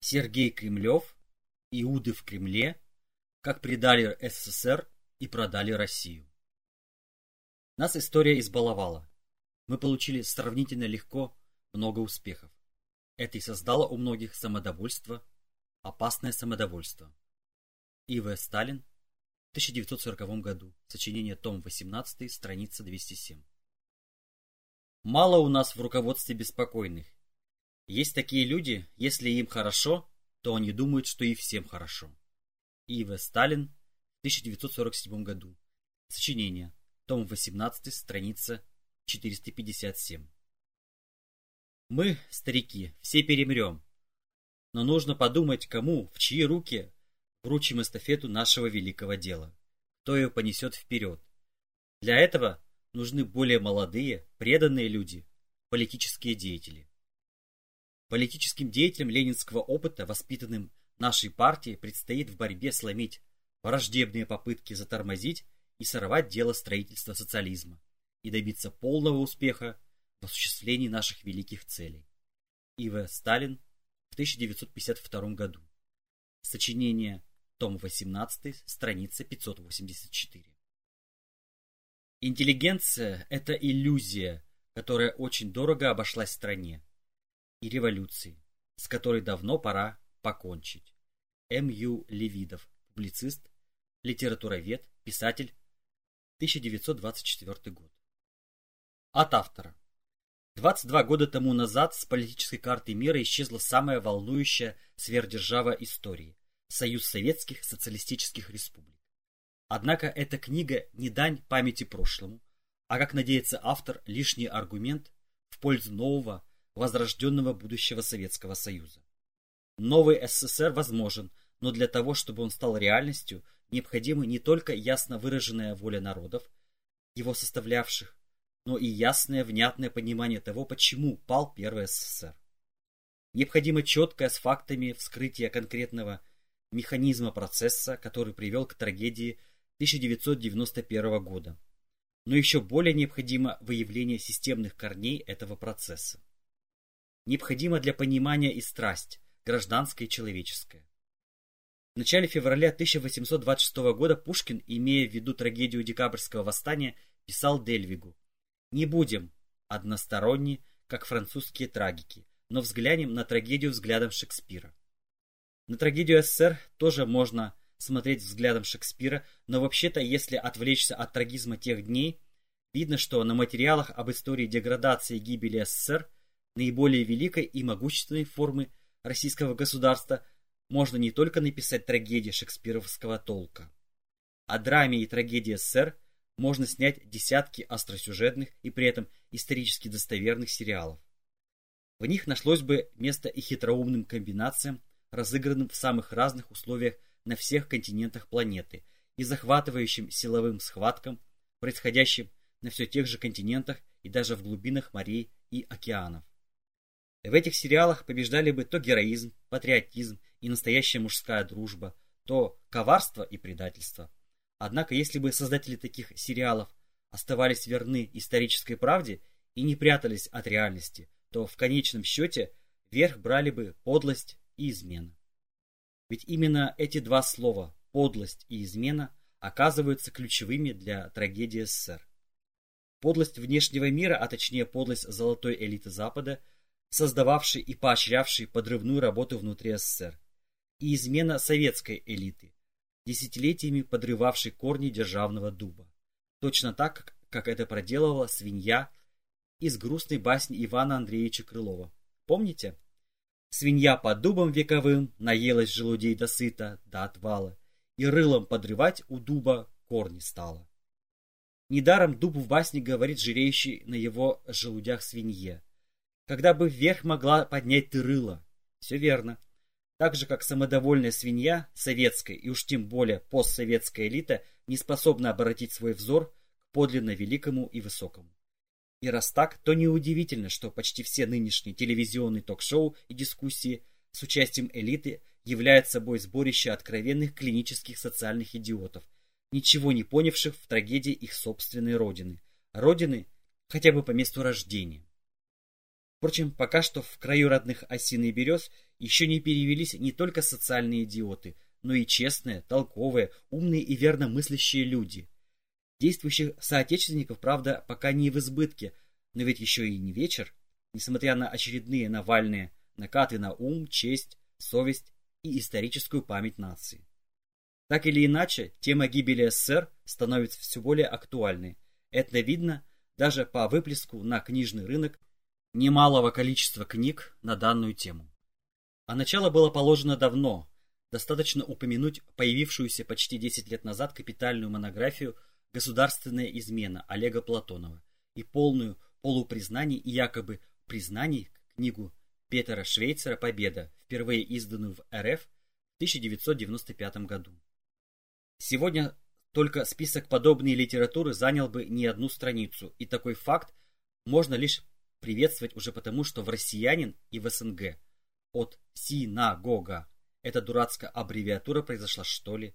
Сергей Кремлев, Иуды в Кремле, как предали СССР и продали Россию. Нас история избаловала. Мы получили сравнительно легко много успехов. Это и создало у многих самодовольство, опасное самодовольство. И.В. Сталин в 1940 году. Сочинение том 18, страница 207. Мало у нас в руководстве беспокойных. Есть такие люди, если им хорошо, то они думают, что и всем хорошо. И.В. Сталин в 1947 году. Сочинение. Том 18, страница 457. Мы, старики, все перемрем. Но нужно подумать, кому, в чьи руки вручим эстафету нашего великого дела. Кто ее понесет вперед. Для этого нужны более молодые, преданные люди, политические деятели. Политическим деятелям ленинского опыта, воспитанным нашей партией, предстоит в борьбе сломить враждебные попытки затормозить и сорвать дело строительства социализма и добиться полного успеха в осуществлении наших великих целей. И.В. Сталин в 1952 году. Сочинение, том 18, страница 584. Интеллигенция – это иллюзия, которая очень дорого обошлась стране, и революции, с которой давно пора покончить. М. Ю. Левидов, публицист, литературовед, писатель, 1924 год. От автора. 22 года тому назад с политической карты мира исчезла самая волнующая сверхдержава истории – Союз Советских Социалистических Республик. Однако эта книга не дань памяти прошлому, а, как надеется автор, лишний аргумент в пользу нового, возрожденного будущего Советского Союза. Новый СССР возможен, но для того, чтобы он стал реальностью, необходима не только ясно выраженная воля народов, его составлявших, но и ясное, внятное понимание того, почему пал Первый СССР. Необходимо четкое с фактами вскрытие конкретного механизма процесса, который привел к трагедии 1991 года. Но еще более необходимо выявление системных корней этого процесса. Необходимо для понимания и страсть, гражданская и человеческая. В начале февраля 1826 года Пушкин, имея в виду трагедию декабрьского восстания, писал Дельвигу не будем односторонни, как французские трагики, но взглянем на трагедию взглядом Шекспира. На трагедию СССР тоже можно смотреть взглядом Шекспира, но вообще-то, если отвлечься от трагизма тех дней, видно, что на материалах об истории деградации и гибели СССР, наиболее великой и могущественной формы российского государства, можно не только написать трагедии шекспировского толка. О драме и трагедии СССР можно снять десятки остросюжетных и при этом исторически достоверных сериалов. В них нашлось бы место и хитроумным комбинациям, разыгранным в самых разных условиях на всех континентах планеты, и захватывающим силовым схваткам, происходящим на все тех же континентах и даже в глубинах морей и океанов. В этих сериалах побеждали бы то героизм, патриотизм и настоящая мужская дружба, то коварство и предательство. Однако, если бы создатели таких сериалов оставались верны исторической правде и не прятались от реальности, то в конечном счете верх брали бы подлость и измена. Ведь именно эти два слова «подлость» и «измена» оказываются ключевыми для трагедии СССР. Подлость внешнего мира, а точнее подлость золотой элиты Запада, создававшей и поощрявшей подрывную работу внутри СССР, и измена советской элиты, десятилетиями подрывавший корни державного дуба. Точно так, как это проделывала свинья из грустной басни Ивана Андреевича Крылова. Помните? Свинья под дубом вековым наелась желудей до сыта, до отвала, и рылом подрывать у дуба корни стала. Недаром дуб в басне говорит жиреющий на его желудях свинье. Когда бы вверх могла поднять ты рыло. Все верно. Так же, как самодовольная свинья, советская и уж тем более постсоветская элита не способна обратить свой взор к подлинно великому и высокому. И раз так, то неудивительно, что почти все нынешние телевизионные ток-шоу и дискуссии с участием элиты являют собой сборище откровенных клинических социальных идиотов, ничего не понявших в трагедии их собственной родины. Родины хотя бы по месту рождения. Впрочем, пока что в краю родных осин и берез еще не перевелись не только социальные идиоты, но и честные, толковые, умные и верно мыслящие люди. Действующих соотечественников, правда, пока не в избытке, но ведь еще и не вечер, несмотря на очередные Навальные накаты на ум, честь, совесть и историческую память нации. Так или иначе, тема гибели СССР становится все более актуальной. Это видно даже по выплеску на книжный рынок немалого количества книг на данную тему. А начало было положено давно. Достаточно упомянуть появившуюся почти 10 лет назад капитальную монографию «Государственная измена» Олега Платонова и полную полупризнаний и якобы признаний книгу Петера Швейцера «Победа», впервые изданную в РФ в 1995 году. Сегодня только список подобной литературы занял бы не одну страницу, и такой факт можно лишь приветствовать уже потому, что в «Россиянин» и в СНГ от «синагога» эта дурацкая аббревиатура произошла что ли,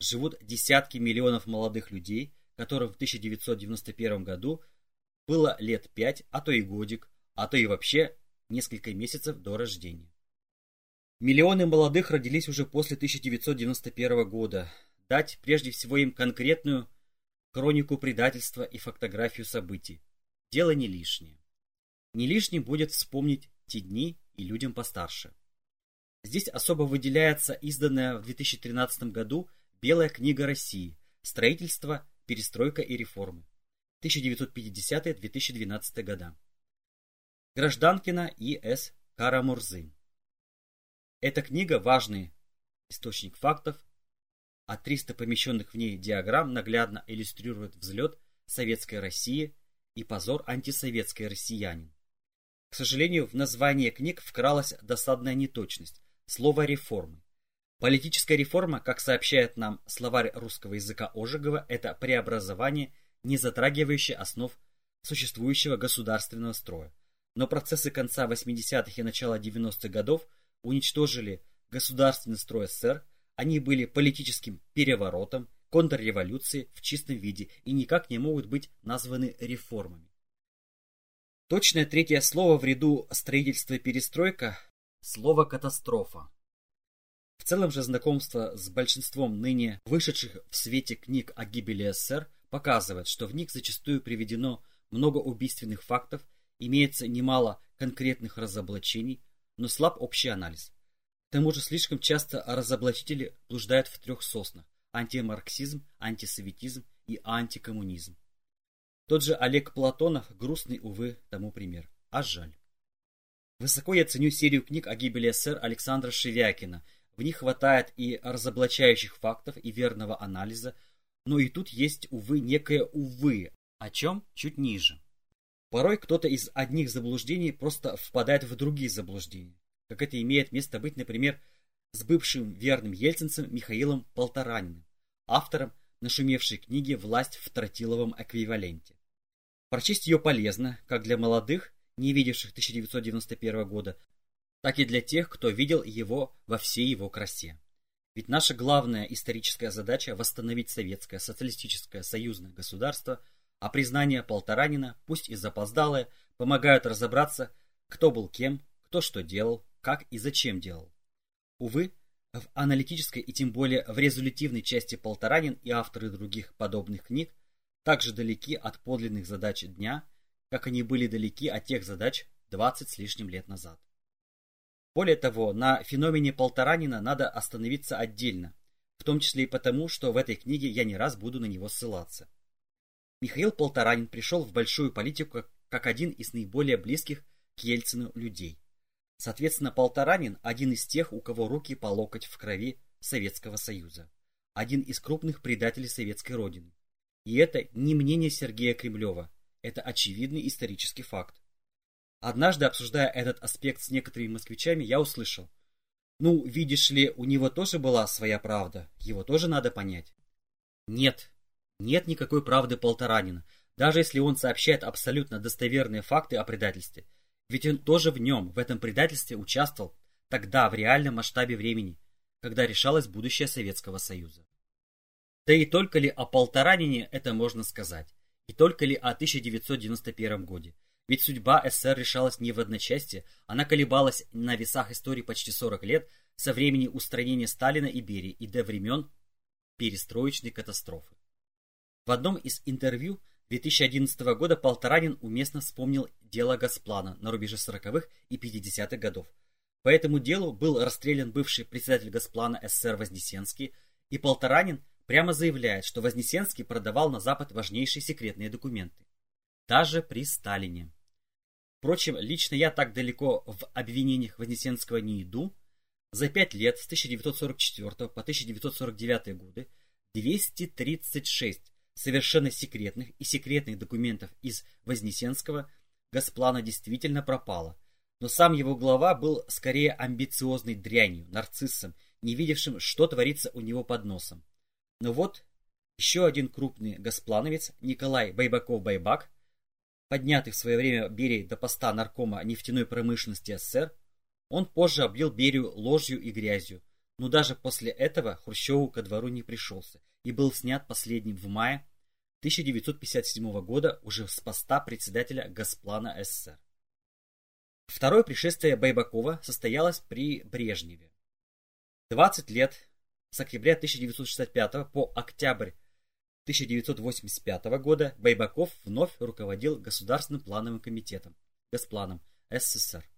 живут десятки миллионов молодых людей, которым в 1991 году было лет пять, а то и годик, а то и вообще несколько месяцев до рождения. Миллионы молодых родились уже после 1991 года. Дать прежде всего им конкретную хронику предательства и фотографию событий. Дело не лишнее. Не лишним будет вспомнить те дни и людям постарше. Здесь особо выделяется изданная в 2013 году Белая книга России «Строительство, перестройка и реформы» 1950-2012 года. Гражданкина и С. Карамурзы. Эта книга – важный источник фактов, а 300 помещенных в ней диаграмм наглядно иллюстрирует взлет советской России и позор антисоветской россиянин. К сожалению, в название книг вкралась досадная неточность – слово «реформы». Политическая реформа, как сообщает нам словарь русского языка Ожегова, это преобразование, не затрагивающее основ существующего государственного строя но процессы конца 80-х и начала 90-х годов уничтожили государственный строй СССР, они были политическим переворотом, контрреволюцией в чистом виде и никак не могут быть названы реформами. Точное третье слово в ряду строительства и перестройка – слово «катастрофа». В целом же знакомство с большинством ныне вышедших в свете книг о гибели СССР показывает, что в них зачастую приведено много убийственных фактов имеется немало конкретных разоблачений, но слаб общий анализ. К тому же слишком часто разоблачители блуждают в трех соснах – антимарксизм, антисоветизм и антикоммунизм. Тот же Олег Платонов – грустный, увы, тому пример. А жаль. Высоко я ценю серию книг о гибели СССР Александра Шевякина. В них хватает и разоблачающих фактов, и верного анализа, но и тут есть, увы, некое увы, о чем чуть ниже. Порой кто-то из одних заблуждений просто впадает в другие заблуждения, как это имеет место быть, например, с бывшим верным ельцинцем Михаилом Полтораниным, автором нашумевшей книги «Власть в тротиловом эквиваленте». Прочесть ее полезно, как для молодых, не видевших 1991 года, так и для тех, кто видел его во всей его красе. Ведь наша главная историческая задача – восстановить советское социалистическое союзное государство – а признания Полторанина, пусть и запоздалые, помогают разобраться, кто был кем, кто что делал, как и зачем делал. Увы, в аналитической и тем более в резолютивной части Полторанин и авторы других подобных книг также далеки от подлинных задач дня, как они были далеки от тех задач 20 с лишним лет назад. Более того, на феномене Полторанина надо остановиться отдельно, в том числе и потому, что в этой книге я не раз буду на него ссылаться. Михаил Полторанин пришел в большую политику как один из наиболее близких к Ельцину людей. Соответственно, Полторанин – один из тех, у кого руки по локоть в крови Советского Союза. Один из крупных предателей советской родины. И это не мнение Сергея Кремлева, это очевидный исторический факт. Однажды, обсуждая этот аспект с некоторыми москвичами, я услышал. Ну, видишь ли, у него тоже была своя правда, его тоже надо понять. Нет, нет никакой правды Полторанина, даже если он сообщает абсолютно достоверные факты о предательстве. Ведь он тоже в нем, в этом предательстве участвовал тогда в реальном масштабе времени, когда решалось будущее Советского Союза. Да и только ли о Полторанине это можно сказать? И только ли о 1991 годе? Ведь судьба СССР решалась не в одночасье, она колебалась на весах истории почти 40 лет со времени устранения Сталина и Берии и до времен перестроечной катастрофы. В одном из интервью 2011 года Полторанин уместно вспомнил дело Госплана на рубеже 40-х и 50-х годов. По этому делу был расстрелян бывший председатель Госплана СССР Вознесенский, и Полторанин прямо заявляет, что Вознесенский продавал на Запад важнейшие секретные документы. Даже при Сталине. Впрочем, лично я так далеко в обвинениях Вознесенского не иду. За пять лет с 1944 по 1949 годы 236 совершенно секретных и секретных документов из Вознесенского Госплана действительно пропало. Но сам его глава был скорее амбициозной дрянью, нарциссом, не видевшим, что творится у него под носом. Но вот еще один крупный госплановец Николай Байбаков-Байбак, поднятый в свое время Берией до поста наркома нефтяной промышленности СССР, он позже облил Берию ложью и грязью, но даже после этого Хрущеву ко двору не пришелся и был снят последним в мае 1957 года уже с поста председателя Госплана СССР. Второе пришествие Байбакова состоялось при Брежневе. 20 лет с октября 1965 по октябрь 1985 года Байбаков вновь руководил Государственным плановым комитетом, Госпланом СССР.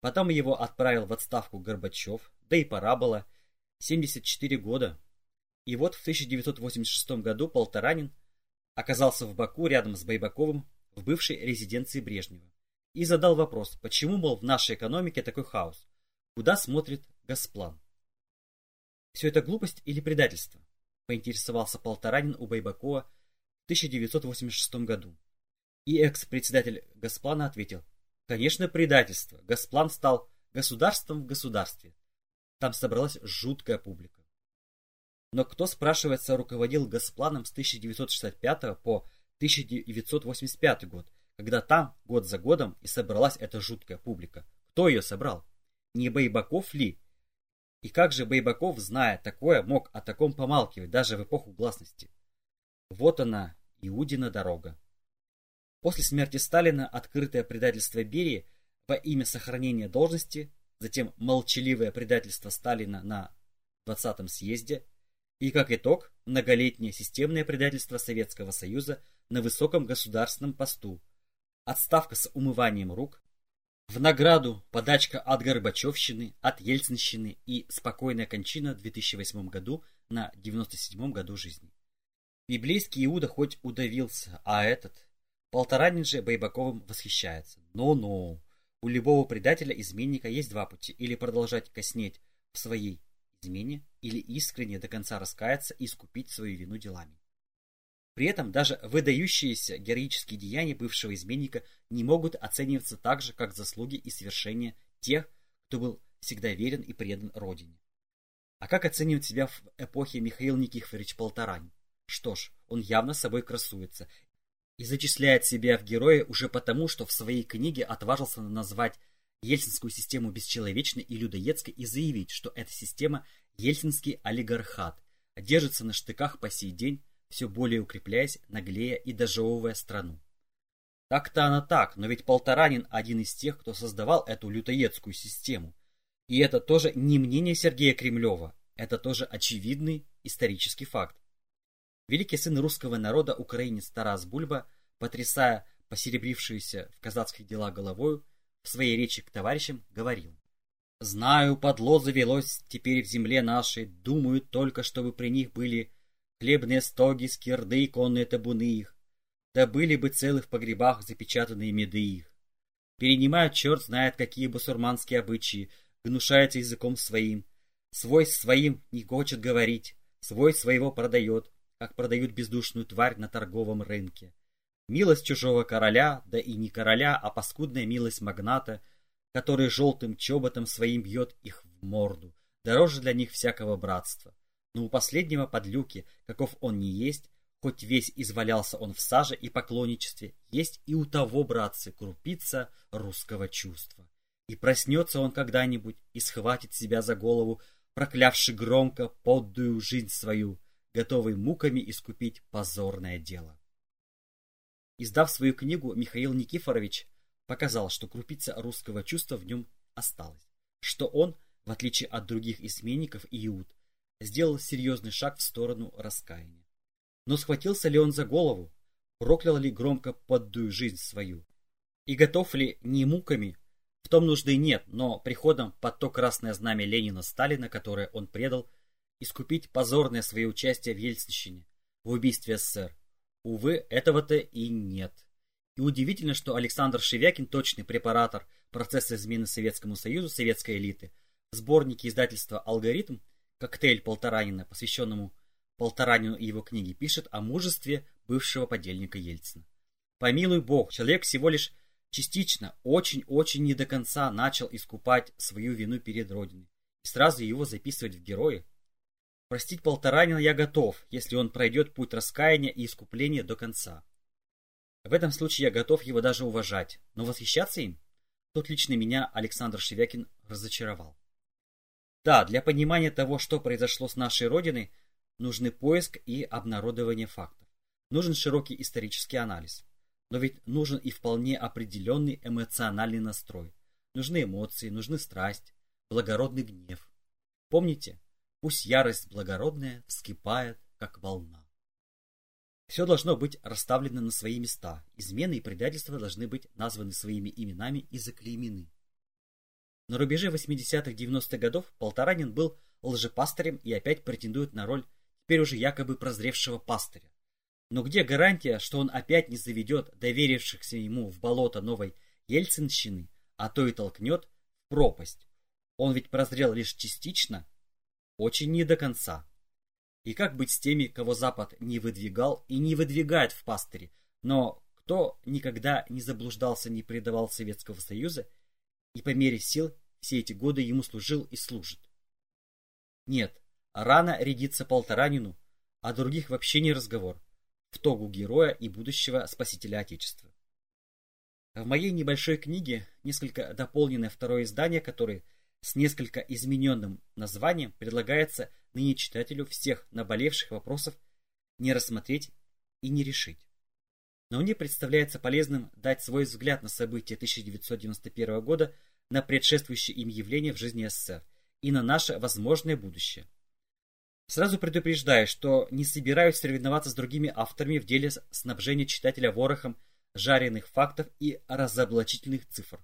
Потом его отправил в отставку Горбачев, да и пора было, 74 года. И вот в 1986 году Полторанин оказался в Баку рядом с Байбаковым в бывшей резиденции Брежнева и задал вопрос, почему, мол, в нашей экономике такой хаос, куда смотрит Госплан. Все это глупость или предательство? Поинтересовался Полторанин у Байбакова в 1986 году. И экс-председатель Госплана ответил, конечно, предательство. Госплан стал государством в государстве. Там собралась жуткая публика. Но кто, спрашивается, руководил Госпланом с 1965 по 1985 год, когда там год за годом и собралась эта жуткая публика? Кто ее собрал? Не Байбаков ли? И как же Байбаков, зная такое, мог о таком помалкивать даже в эпоху гласности? Вот она, Иудина дорога. После смерти Сталина открытое предательство Берии во имя сохранения должности, затем молчаливое предательство Сталина на 20-м съезде и, как итог, многолетнее системное предательство Советского Союза на высоком государственном посту, отставка с умыванием рук, в награду подачка от Горбачевщины, от Ельцинщины и спокойная кончина в 2008 году на 97 году жизни. Библейский Иуда хоть удавился, а этот, Полторанин же Байбаковым восхищается. Но-но, у любого предателя-изменника есть два пути. Или продолжать коснеть в своей измене, или искренне до конца раскаяться и искупить свою вину делами. При этом даже выдающиеся героические деяния бывшего изменника не могут оцениваться так же, как заслуги и свершения тех, кто был всегда верен и предан Родине. А как оценивать себя в эпохе Михаил Никифорович Полторань? Что ж, он явно собой красуется и зачисляет себя в героя уже потому, что в своей книге отважился назвать ельцинскую систему бесчеловечной и людоедской и заявить, что эта система – ельцинский олигархат, держится на штыках по сей день, все более укрепляясь, наглея и дожевывая страну. Так-то она так, но ведь Полторанин один из тех, кто создавал эту лютоедскую систему. И это тоже не мнение Сергея Кремлева, это тоже очевидный исторический факт. Великий сын русского народа, украинец Тарас Бульба, потрясая посеребрившуюся в казацких делах головою, в своей речи к товарищам говорил. «Знаю, подло завелось теперь в земле нашей, думаю только, чтобы при них были хлебные стоги, скирды и конные табуны их, да были бы целы в погребах запечатанные меды их. Перенимают черт знает какие басурманские обычаи, гнушается языком своим, свой своим не хочет говорить, свой своего продает, как продают бездушную тварь на торговом рынке. Милость чужого короля, да и не короля, а паскудная милость магната, который желтым чоботом своим бьет их в морду, дороже для них всякого братства. Но у последнего подлюки, каков он не есть, хоть весь извалялся он в саже и поклонничестве, есть и у того, братцы, крупица русского чувства. И проснется он когда-нибудь и схватит себя за голову, проклявши громко поддую жизнь свою, готовый муками искупить позорное дело. Издав свою книгу, Михаил Никифорович показал, что крупица русского чувства в нем осталась, что он, в отличие от других изменников и Иуд, сделал серьезный шаг в сторону раскаяния. Но схватился ли он за голову, проклял ли громко поддую жизнь свою, и готов ли не муками, в том нужды нет, но приходом под то красное знамя Ленина-Сталина, которое он предал, искупить позорное свое участие в Ельцинщине, в убийстве СССР. Увы, этого-то и нет. И удивительно, что Александр Шевякин, точный препаратор процесса измены Советскому Союзу советской элиты, в сборнике издательства «Алгоритм» «Коктейль Полторанина», посвященному Полторанину и его книге, пишет о мужестве бывшего подельника Ельцина. Помилуй бог, человек всего лишь частично, очень-очень не до конца начал искупать свою вину перед Родиной и сразу его записывать в герои. Простить Полторанина я готов, если он пройдет путь раскаяния и искупления до конца. В этом случае я готов его даже уважать, но восхищаться им? Тут лично меня Александр Шевякин разочаровал. Да, для понимания того, что произошло с нашей Родиной, нужны поиск и обнародование фактов. Нужен широкий исторический анализ. Но ведь нужен и вполне определенный эмоциональный настрой. Нужны эмоции, нужны страсть, благородный гнев. Помните, Пусть ярость благородная вскипает, как волна. Все должно быть расставлено на свои места. Измены и предательства должны быть названы своими именами и заклеймены. На рубеже 80-х-90-х годов Полторанин был лжепастырем и опять претендует на роль теперь уже якобы прозревшего пастыря. Но где гарантия, что он опять не заведет доверившихся ему в болото новой ельцинщины, а то и толкнет в пропасть? Он ведь прозрел лишь частично очень не до конца. И как быть с теми, кого Запад не выдвигал и не выдвигает в пастыре, но кто никогда не заблуждался, не предавал Советского Союза и по мере сил все эти годы ему служил и служит? Нет, рано рядиться полторанину, а других вообще не разговор, в тогу героя и будущего спасителя Отечества. В моей небольшой книге, несколько дополненное второе издание, которое с несколько измененным названием предлагается ныне читателю всех наболевших вопросов не рассмотреть и не решить. Но мне представляется полезным дать свой взгляд на события 1991 года, на предшествующие им явления в жизни СССР и на наше возможное будущее. Сразу предупреждаю, что не собираюсь соревноваться с другими авторами в деле снабжения читателя ворохом жареных фактов и разоблачительных цифр.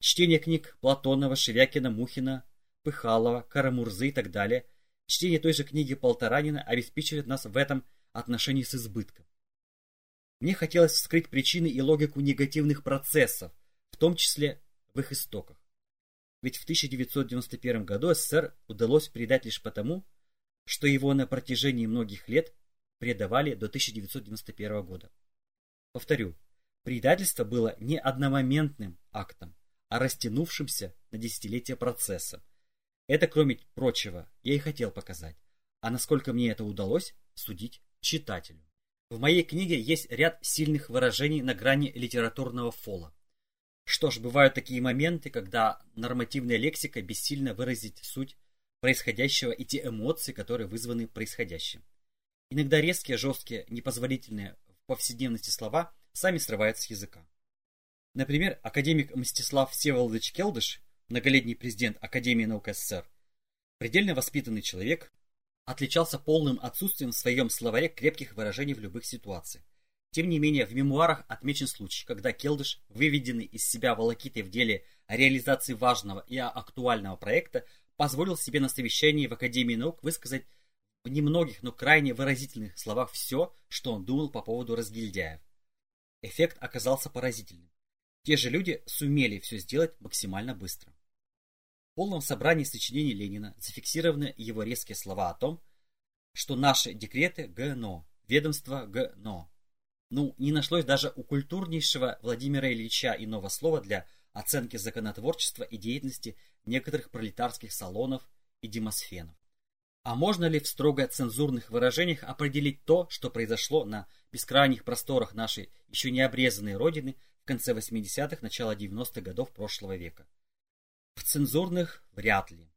Чтение книг Платонова, Шевякина, Мухина, Пыхалова, Карамурзы и так далее, чтение той же книги Полторанина обеспечивает нас в этом отношении с избытком. Мне хотелось вскрыть причины и логику негативных процессов, в том числе в их истоках. Ведь в 1991 году СССР удалось предать лишь потому, что его на протяжении многих лет предавали до 1991 года. Повторю, предательство было не одномоментным актом, о растянувшемся на десятилетия процесса. Это, кроме прочего, я и хотел показать. А насколько мне это удалось, судить читателю. В моей книге есть ряд сильных выражений на грани литературного фола. Что ж, бывают такие моменты, когда нормативная лексика бессильно выразить суть происходящего и те эмоции, которые вызваны происходящим. Иногда резкие, жесткие, непозволительные в повседневности слова сами срываются с языка. Например, академик Мстислав Всеволодович Келдыш, многолетний президент Академии наук СССР, предельно воспитанный человек, отличался полным отсутствием в своем словаре крепких выражений в любых ситуациях. Тем не менее, в мемуарах отмечен случай, когда Келдыш, выведенный из себя волокитой в деле реализации важного и актуального проекта, позволил себе на совещании в Академии наук высказать в немногих, но крайне выразительных словах все, что он думал по поводу разгильдяев. Эффект оказался поразительным. Те же люди сумели все сделать максимально быстро. В полном собрании сочинений Ленина зафиксированы его резкие слова о том, что наши декреты ГНО, ведомство ГНО. Ну, не нашлось даже у культурнейшего Владимира Ильича иного слова для оценки законотворчества и деятельности некоторых пролетарских салонов и демосфенов. А можно ли в строго цензурных выражениях определить то, что произошло на бескрайних просторах нашей еще не обрезанной родины в конце 80-х, начало 90-х годов прошлого века. В цензурных вряд ли.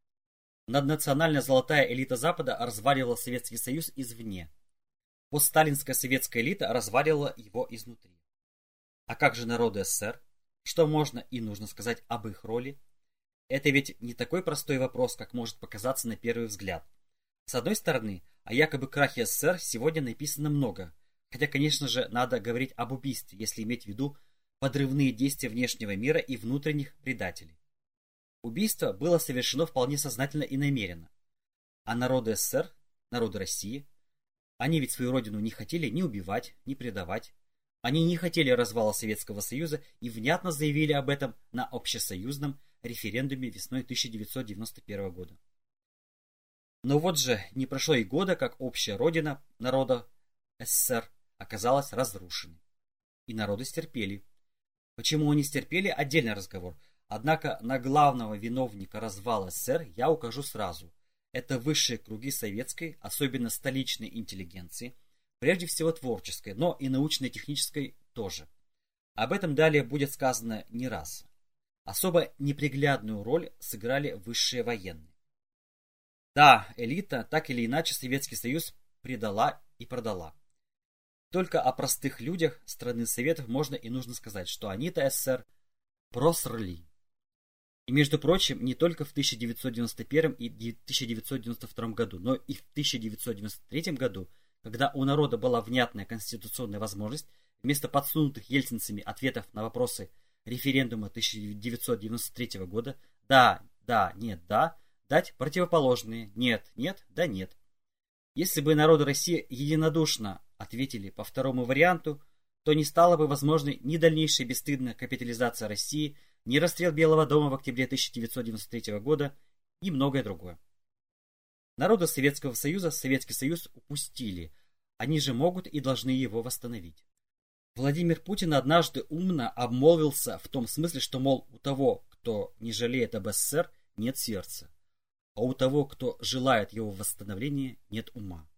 Наднациональная золотая элита Запада разваливала Советский Союз извне. Постсталинская советская элита разваливала его изнутри. А как же народы СССР? Что можно и нужно сказать об их роли? Это ведь не такой простой вопрос, как может показаться на первый взгляд. С одной стороны, о якобы крахе СССР сегодня написано много, хотя, конечно же, надо говорить об убийстве, если иметь в виду подрывные действия внешнего мира и внутренних предателей. Убийство было совершено вполне сознательно и намеренно. А народы СССР, народы России, они ведь свою родину не хотели ни убивать, ни предавать. Они не хотели развала Советского Союза и внятно заявили об этом на общесоюзном референдуме весной 1991 года. Но вот же не прошло и года, как общая родина народа СССР оказалась разрушенной. И народы стерпели. Почему они стерпели – отдельный разговор. Однако на главного виновника развала СССР я укажу сразу. Это высшие круги советской, особенно столичной интеллигенции, прежде всего творческой, но и научно-технической тоже. Об этом далее будет сказано не раз. Особо неприглядную роль сыграли высшие военные. Да, элита так или иначе Советский Союз предала и продала. Только о простых людях страны Советов можно и нужно сказать, что они-то СССР просрли. И, между прочим, не только в 1991 и 1992 году, но и в 1993 году, когда у народа была внятная конституционная возможность, вместо подсунутых ельцинцами ответов на вопросы референдума 1993 года «да», «да», «нет», «да», дать противоположные «нет», «нет», «да», «нет». Если бы народы России единодушно ответили по второму варианту, то не стала бы возможной ни дальнейшая бесстыдная капитализация России – не расстрел Белого дома в октябре 1993 года и многое другое. Народы Советского Союза Советский Союз упустили, они же могут и должны его восстановить. Владимир Путин однажды умно обмолвился в том смысле, что, мол, у того, кто не жалеет об СССР, нет сердца, а у того, кто желает его восстановления, нет ума.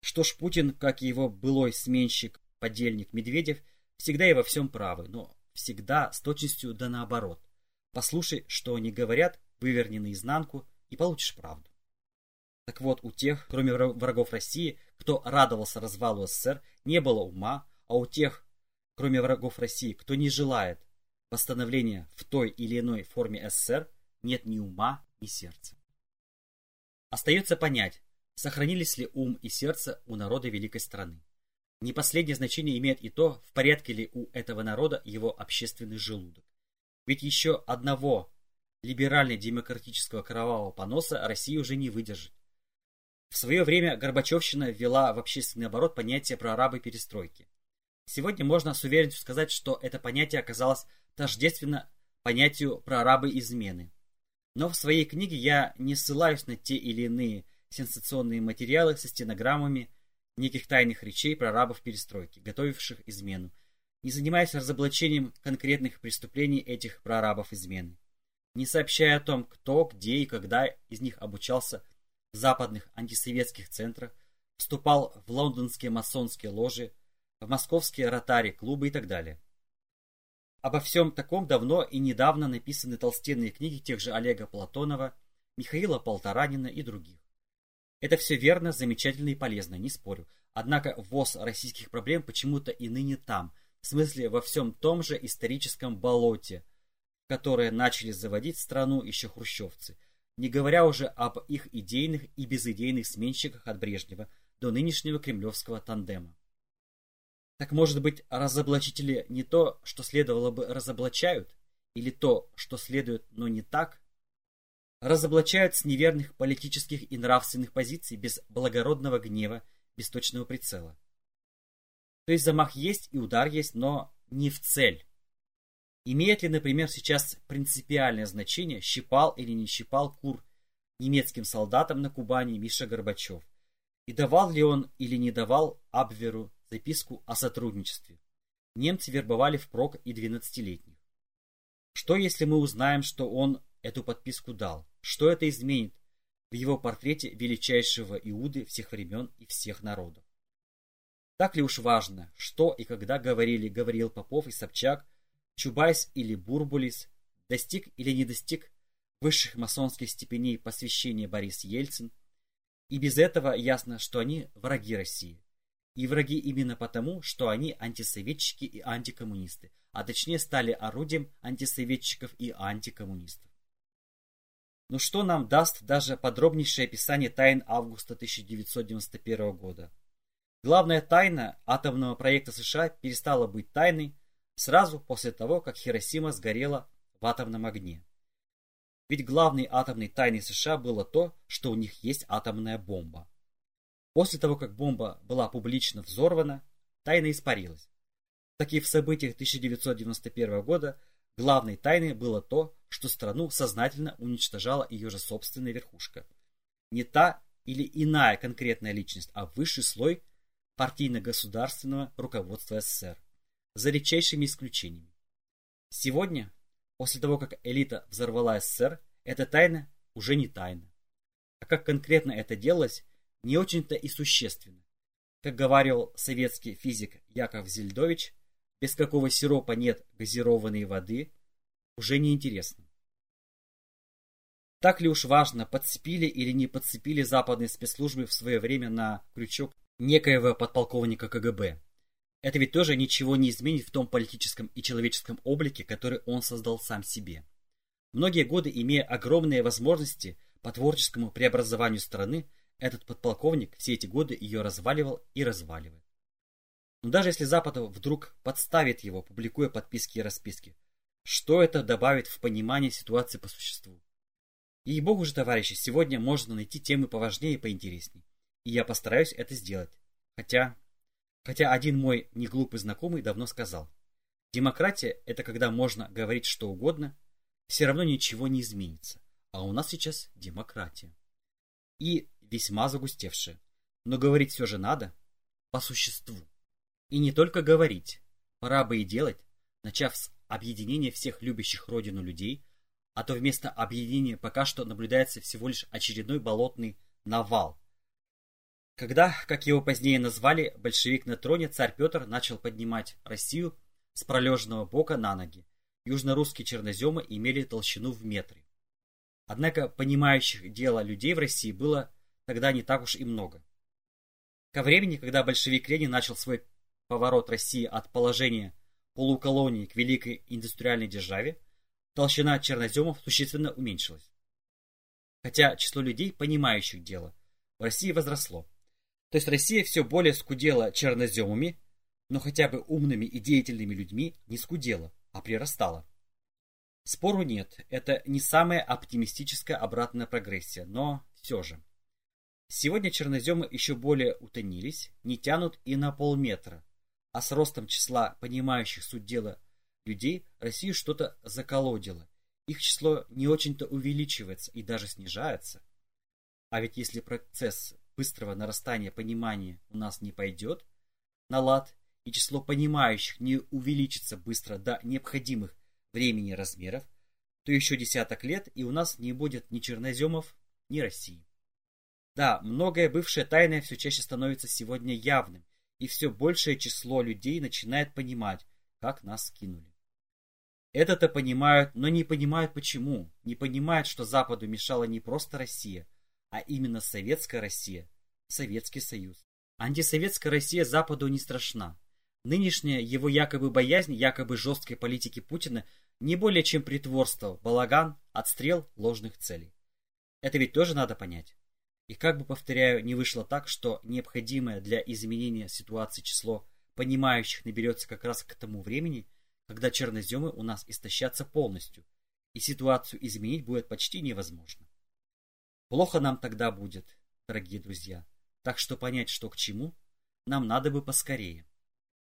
Что ж, Путин, как и его былой сменщик, подельник Медведев, всегда и во всем правы, но всегда с точностью да наоборот. Послушай, что они говорят, выверни наизнанку и получишь правду. Так вот, у тех, кроме врагов России, кто радовался развалу СССР, не было ума, а у тех, кроме врагов России, кто не желает восстановления в той или иной форме СССР, нет ни ума, ни сердца. Остается понять, сохранились ли ум и сердце у народа великой страны. Не последнее значение имеет и то, в порядке ли у этого народа его общественный желудок. Ведь еще одного либерально-демократического кровавого поноса Россия уже не выдержит. В свое время Горбачевщина ввела в общественный оборот понятие прорабы перестройки. Сегодня можно с уверенностью сказать, что это понятие оказалось тождественно понятию прорабы измены. Но в своей книге я не ссылаюсь на те или иные сенсационные материалы со стенограммами неких тайных речей прорабов перестройки, готовивших измену, не занимаясь разоблачением конкретных преступлений этих прорабов измены, не сообщая о том, кто, где и когда из них обучался в западных антисоветских центрах, вступал в лондонские масонские ложи, в московские ротари клубы и так далее. Обо всем таком давно и недавно написаны толстенные книги тех же Олега Платонова, Михаила Полторанина и других. Это все верно, замечательно и полезно, не спорю. Однако ввоз российских проблем почему-то и ныне там, в смысле во всем том же историческом болоте, которое начали заводить страну еще хрущевцы, не говоря уже об их идейных и безидейных сменщиках от Брежнева до нынешнего кремлевского тандема. Так может быть, разоблачители не то, что следовало бы разоблачают, или то, что следует, но не так, разоблачают с неверных политических и нравственных позиций без благородного гнева, без точного прицела. То есть замах есть и удар есть, но не в цель. Имеет ли, например, сейчас принципиальное значение, щипал или не щипал кур немецким солдатам на Кубани Миша Горбачев? И давал ли он или не давал Абверу записку о сотрудничестве? Немцы вербовали впрок и 12-летних. Что если мы узнаем, что он эту подписку дал? Что это изменит в его портрете величайшего Иуды всех времен и всех народов? Так ли уж важно, что и когда говорили Гавриил Попов и Собчак, Чубайс или Бурбулис, достиг или не достиг высших масонских степеней посвящения Борис Ельцин, и без этого ясно, что они враги России. и враги именно потому, что они антисоветчики и антикоммунисты, а точнее стали орудием антисоветчиков и антикоммунистов. Но что нам даст даже подробнейшее описание тайн августа 1991 года? Главная тайна атомного проекта США перестала быть тайной сразу после того, как Хиросима сгорела в атомном огне. Ведь главной атомной тайной США было то, что у них есть атомная бомба. После того, как бомба была публично взорвана, тайна испарилась. Так в событиях 1991 года главной тайной было то, что страну сознательно уничтожала ее же собственная верхушка. Не та или иная конкретная личность, а высший слой партийно-государственного руководства СССР, за редчайшими исключениями. Сегодня, после того, как элита взорвала СССР, эта тайна уже не тайна. А как конкретно это делалось, не очень-то и существенно. Как говорил советский физик Яков Зельдович, без какого сиропа нет газированной воды, уже не интересно. Так ли уж важно, подцепили или не подцепили западные спецслужбы в свое время на крючок некоего подполковника КГБ. Это ведь тоже ничего не изменит в том политическом и человеческом облике, который он создал сам себе. Многие годы, имея огромные возможности по творческому преобразованию страны, этот подполковник все эти годы ее разваливал и разваливает. Но даже если Запад вдруг подставит его, публикуя подписки и расписки, что это добавит в понимание ситуации по существу? И богу же, товарищи, сегодня можно найти темы поважнее и поинтереснее и я постараюсь это сделать. Хотя, хотя один мой неглупый знакомый давно сказал, демократия – это когда можно говорить что угодно, все равно ничего не изменится. А у нас сейчас демократия. И весьма загустевшая. Но говорить все же надо по существу. И не только говорить, пора бы и делать, начав с объединения всех любящих родину людей, а то вместо объединения пока что наблюдается всего лишь очередной болотный навал, когда, как его позднее назвали, большевик на троне, царь Петр начал поднимать Россию с пролеженного бока на ноги. Южно-русские черноземы имели толщину в метры. Однако понимающих дело людей в России было тогда не так уж и много. Ко времени, когда большевик Ленин начал свой поворот России от положения полуколонии к великой индустриальной державе, толщина черноземов существенно уменьшилась. Хотя число людей, понимающих дело, в России возросло. То есть Россия все более скудела черноземами, но хотя бы умными и деятельными людьми не скудела, а прирастала. Спору нет, это не самая оптимистическая обратная прогрессия, но все же. Сегодня черноземы еще более утонились, не тянут и на полметра, а с ростом числа понимающих суть дела людей Россию что-то заколодило. Их число не очень-то увеличивается и даже снижается. А ведь если процесс быстрого нарастания понимания у нас не пойдет на лад, и число понимающих не увеличится быстро до необходимых времени размеров, то еще десяток лет и у нас не будет ни черноземов, ни России. Да, многое бывшее тайное все чаще становится сегодня явным, и все большее число людей начинает понимать, как нас кинули. Это-то понимают, но не понимают почему. Не понимают, что Западу мешала не просто Россия, а именно Советская Россия, Советский Союз. Антисоветская Россия Западу не страшна. Нынешняя его якобы боязнь, якобы жесткой политики Путина не более чем притворство, балаган, отстрел ложных целей. Это ведь тоже надо понять. И как бы, повторяю, не вышло так, что необходимое для изменения ситуации число понимающих наберется как раз к тому времени, когда черноземы у нас истощатся полностью, и ситуацию изменить будет почти невозможно. Плохо нам тогда будет, дорогие друзья, так что понять, что к чему, нам надо бы поскорее.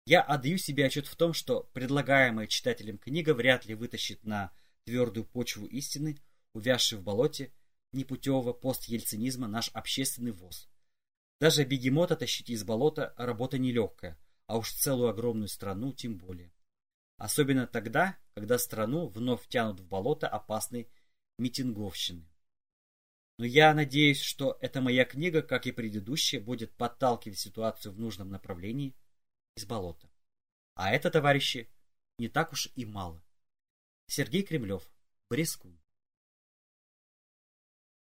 Я отдаю себе отчет в том, что предлагаемая читателям книга вряд ли вытащит на твердую почву истины, увязший в болоте непутевого постельцинизма наш общественный воз. Даже бегемота тащить из болота работа нелегкая, а уж целую огромную страну тем более. Особенно тогда, когда страну вновь тянут в болото опасной митинговщины. Но я надеюсь, что эта моя книга, как и предыдущая, будет подталкивать ситуацию в нужном направлении из болота. А это, товарищи, не так уж и мало. Сергей Кремлев, Брескун.